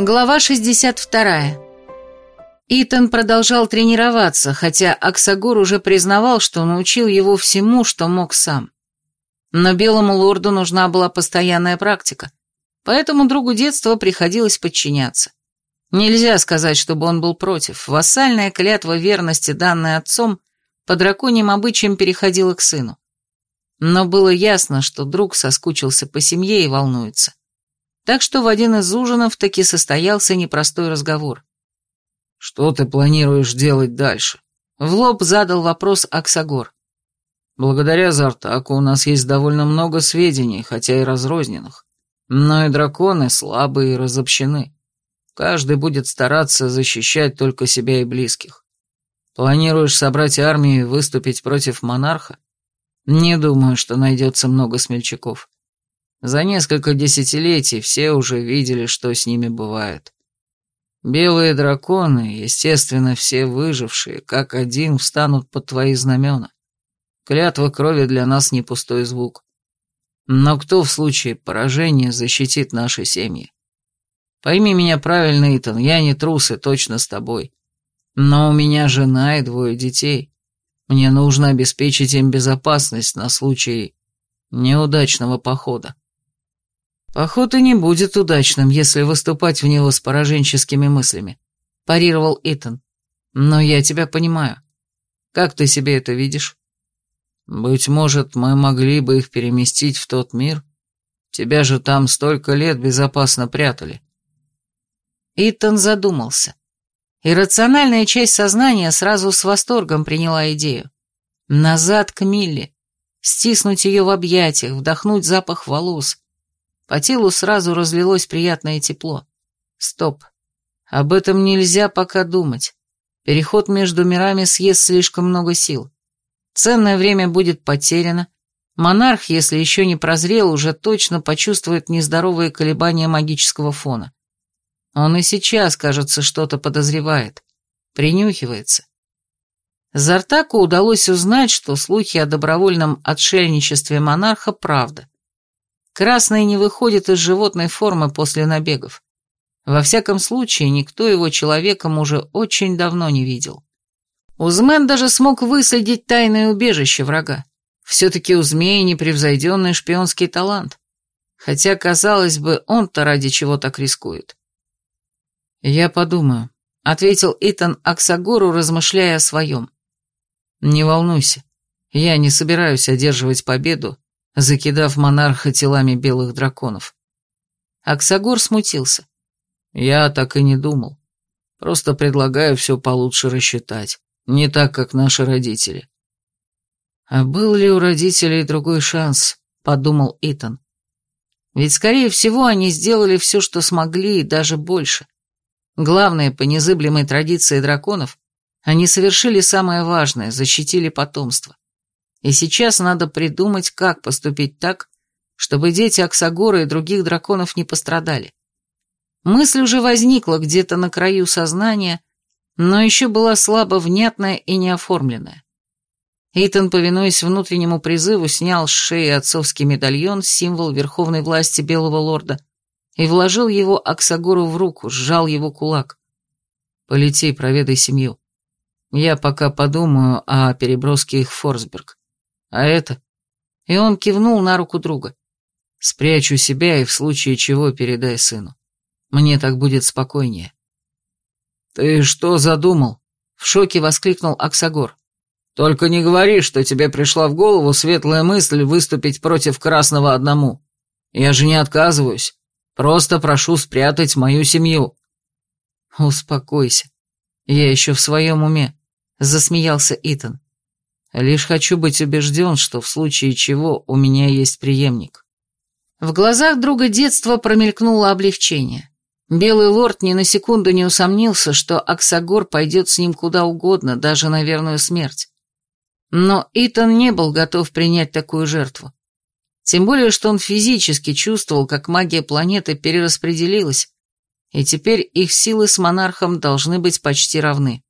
Глава 62. Итан продолжал тренироваться, хотя Аксагор уже признавал, что научил его всему, что мог сам. Но белому лорду нужна была постоянная практика, поэтому другу детства приходилось подчиняться. Нельзя сказать, чтобы он был против. Вассальная клятва верности, данная отцом, по драконьим обычаям переходила к сыну. Но было ясно, что друг соскучился по семье и волнуется. Так что в один из ужинов таки состоялся непростой разговор. «Что ты планируешь делать дальше?» В лоб задал вопрос Аксагор. «Благодаря Зартаку у нас есть довольно много сведений, хотя и разрозненных. Но и драконы слабые и разобщены. Каждый будет стараться защищать только себя и близких. Планируешь собрать армию и выступить против монарха? Не думаю, что найдется много смельчаков. За несколько десятилетий все уже видели, что с ними бывает. Белые драконы, естественно, все выжившие, как один встанут под твои знамена. Клятва крови для нас не пустой звук. Но кто в случае поражения защитит наши семьи? Пойми меня правильно, Итан, я не трус и точно с тобой. Но у меня жена и двое детей. Мне нужно обеспечить им безопасность на случай неудачного похода. «Поход и не будет удачным, если выступать в него с пораженческими мыслями», – парировал Итан. «Но я тебя понимаю. Как ты себе это видишь?» «Быть может, мы могли бы их переместить в тот мир? Тебя же там столько лет безопасно прятали». Итан задумался. Иррациональная часть сознания сразу с восторгом приняла идею. Назад к Милле, стиснуть ее в объятиях, вдохнуть запах волос, по телу сразу разлилось приятное тепло. Стоп. Об этом нельзя пока думать. Переход между мирами съест слишком много сил. Ценное время будет потеряно. Монарх, если еще не прозрел, уже точно почувствует нездоровые колебания магического фона. Он и сейчас, кажется, что-то подозревает. Принюхивается. Зартаку удалось узнать, что слухи о добровольном отшельничестве монарха – правда. Красный не выходит из животной формы после набегов. Во всяком случае, никто его человеком уже очень давно не видел. Узмен даже смог выследить тайное убежище врага. Все-таки у змеи непревзойденный шпионский талант. Хотя, казалось бы, он-то ради чего так рискует. «Я подумаю», — ответил Итан Аксагору, размышляя о своем. «Не волнуйся, я не собираюсь одерживать победу закидав монарха телами белых драконов. Аксагор смутился. «Я так и не думал. Просто предлагаю все получше рассчитать, не так, как наши родители». «А был ли у родителей другой шанс?» — подумал Итан. «Ведь, скорее всего, они сделали все, что смогли, и даже больше. Главное, по незыблемой традиции драконов, они совершили самое важное — защитили потомство. И сейчас надо придумать, как поступить так, чтобы дети Аксагора и других драконов не пострадали. Мысль уже возникла где-то на краю сознания, но еще была слабо внятная и неоформленная. Итан, повинуясь внутреннему призыву, снял с шеи отцовский медальон, символ верховной власти Белого Лорда, и вложил его Аксагору в руку, сжал его кулак. «Полети, проведай семью. Я пока подумаю о переброске их в Форсберг. А это...» И он кивнул на руку друга. «Спрячу себя и в случае чего передай сыну. Мне так будет спокойнее». «Ты что задумал?» — в шоке воскликнул Аксагор. «Только не говори, что тебе пришла в голову светлая мысль выступить против Красного одному. Я же не отказываюсь. Просто прошу спрятать мою семью». «Успокойся. Я еще в своем уме», — засмеялся Итан. Лишь хочу быть убежден, что в случае чего у меня есть преемник. В глазах друга детства промелькнуло облегчение. Белый лорд ни на секунду не усомнился, что Аксагор пойдет с ним куда угодно, даже на верную смерть. Но Итан не был готов принять такую жертву. Тем более, что он физически чувствовал, как магия планеты перераспределилась, и теперь их силы с монархом должны быть почти равны.